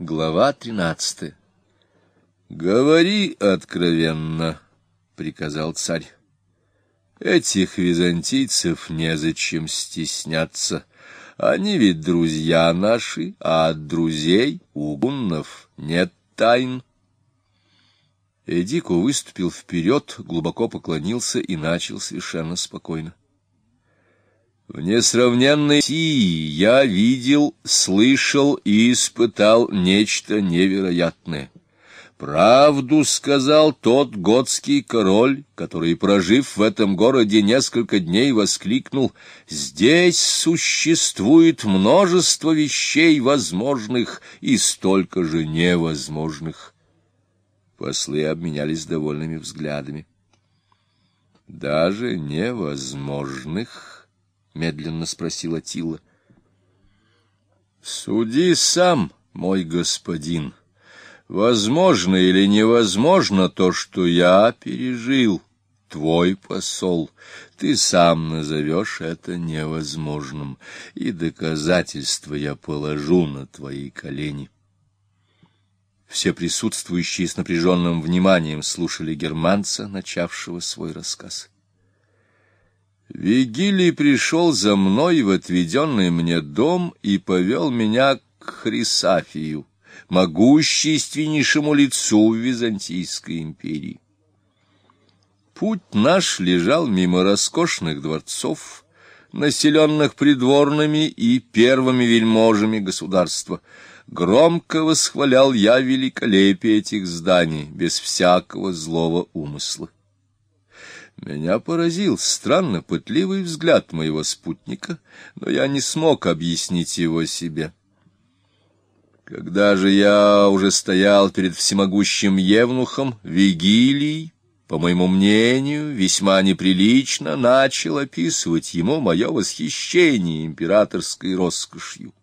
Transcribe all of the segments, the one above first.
Глава тринадцатая. «Говори откровенно», — приказал царь. «Этих византийцев незачем стесняться. Они ведь друзья наши, а от друзей у нет тайн». Эдико выступил вперед, глубоко поклонился и начал совершенно спокойно. В несравненной Сии я видел, слышал и испытал нечто невероятное. Правду сказал тот готский король, который, прожив в этом городе несколько дней, воскликнул «Здесь существует множество вещей возможных и столько же невозможных». Послы обменялись довольными взглядами. «Даже невозможных?» Медленно спросила Тила. Суди сам, мой господин. Возможно или невозможно то, что я пережил, твой посол. Ты сам назовешь это невозможным, и доказательства я положу на твои колени. Все присутствующие с напряженным вниманием слушали германца, начавшего свой рассказ. Вигилий пришел за мной в отведенный мне дом и повел меня к Хрисафию, могущественнейшему лицу Византийской империи. Путь наш лежал мимо роскошных дворцов, населенных придворными и первыми вельможами государства. Громко восхвалял я великолепие этих зданий, без всякого злого умысла. Меня поразил странно пытливый взгляд моего спутника, но я не смог объяснить его себе. Когда же я уже стоял перед всемогущим Евнухом, Вигилий, по моему мнению, весьма неприлично начал описывать ему мое восхищение императорской роскошью.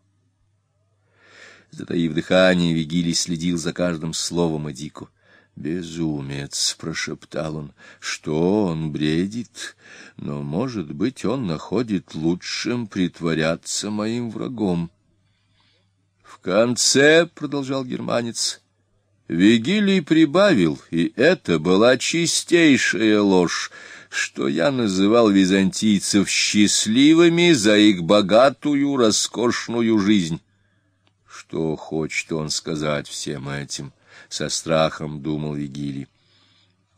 Затаив дыхание, Вигилий следил за каждым словом Адику. «Безумец!» — прошептал он. «Что он бредит? Но, может быть, он находит лучшим притворяться моим врагом». «В конце», — продолжал германец, — «Вигилий прибавил, и это была чистейшая ложь, что я называл византийцев счастливыми за их богатую, роскошную жизнь». Что хочет он сказать всем этим? —— со страхом думал Вигилий.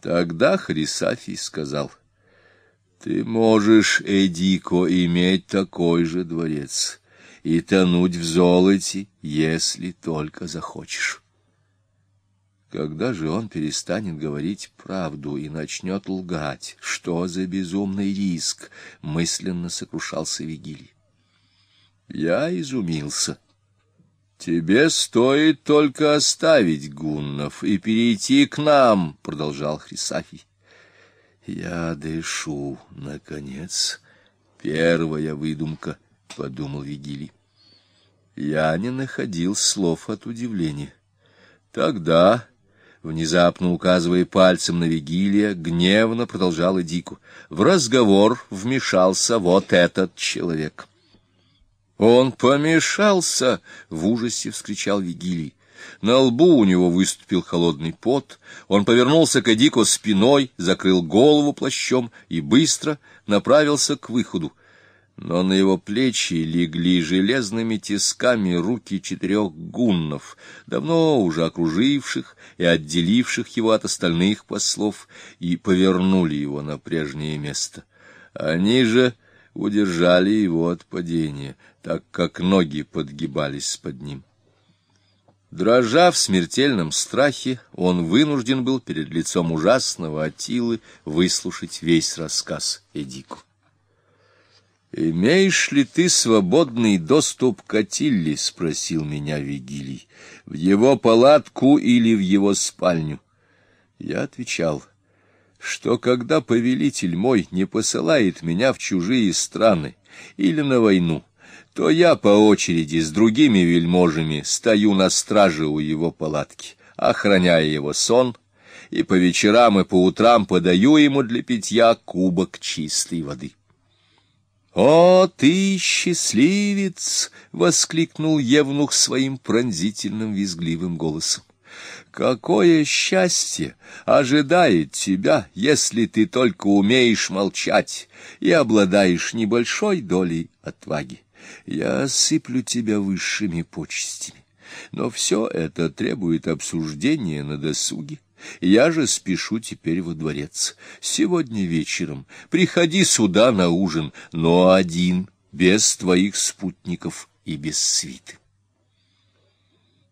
Тогда Хрисафий сказал, — Ты можешь, Эдико, иметь такой же дворец и тонуть в золоте, если только захочешь. Когда же он перестанет говорить правду и начнет лгать? Что за безумный риск? — мысленно сокрушался Вигилий. Я изумился. — «Тебе стоит только оставить гуннов и перейти к нам», — продолжал Хрисафий. «Я дышу, наконец. Первая выдумка», — подумал Вигилий. Я не находил слов от удивления. Тогда, внезапно указывая пальцем на Вигилия, гневно продолжала Дику. В разговор вмешался вот этот человек. «Он помешался!» — в ужасе вскричал Вигилий. На лбу у него выступил холодный пот, он повернулся к Эдико спиной, закрыл голову плащом и быстро направился к выходу. Но на его плечи легли железными тисками руки четырех гуннов, давно уже окруживших и отделивших его от остальных послов, и повернули его на прежнее место. Они же удержали его от падения, так как ноги подгибались под ним. Дрожа в смертельном страхе, он вынужден был перед лицом ужасного Атилы выслушать весь рассказ Эдику. «Имеешь ли ты свободный доступ к Атилле?» — спросил меня Вигилий. «В его палатку или в его спальню?» Я отвечал — что когда повелитель мой не посылает меня в чужие страны или на войну, то я по очереди с другими вельможами стою на страже у его палатки, охраняя его сон, и по вечерам и по утрам подаю ему для питья кубок чистой воды. «О, ты счастливец!» — воскликнул Евнух своим пронзительным визгливым голосом. «Какое счастье ожидает тебя, если ты только умеешь молчать и обладаешь небольшой долей отваги! Я осыплю тебя высшими почестями, но все это требует обсуждения на досуге. Я же спешу теперь во дворец. Сегодня вечером приходи сюда на ужин, но один, без твоих спутников и без свиты.